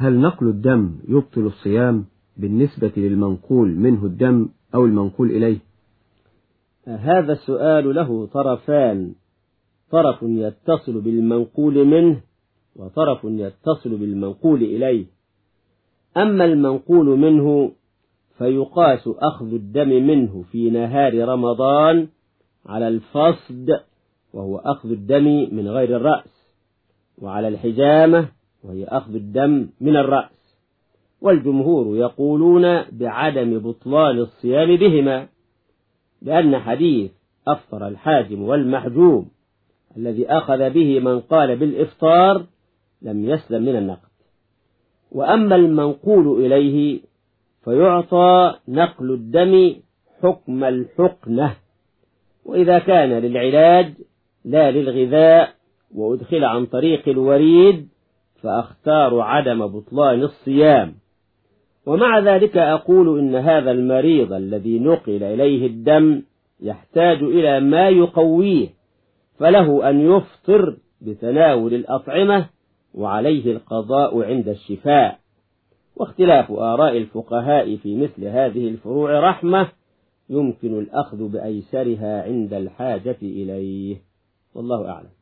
هل نقل الدم يبطل الصيام بالنسبة للمنقول منه الدم أو المنقول إليه؟ هذا السؤال له طرفان. طرف يتصل بالمنقول منه وطرف يتصل بالمنقول إليه. أما المنقول منه فيقاس أخذ الدم منه في نهار رمضان على الفصد وهو أخذ الدم من غير الرأس وعلى الحجامة وهي أخذ الدم من الرأس. والجمهور يقولون بعدم بطلان الصيام بهما لأن حديث أفطر الحاجم والمحجوم الذي أخذ به من قال بالإفطار لم يسلم من النقد. وأما المنقول إليه فيعطى نقل الدم حكم الحقنة. وإذا كان للعلاج لا للغذاء وأدخل عن طريق الوريد فأختار عدم بطلان الصيام. ومع ذلك أقول إن هذا المريض الذي نقل إليه الدم يحتاج إلى ما يقويه فله أن يفطر بتناول الأطعمة وعليه القضاء عند الشفاء. واختلاف آراء الفقهاء في مثل هذه الفروع رحمة يمكن الأخذ بأيسرها عند الحاجة إليه. والله أعلم.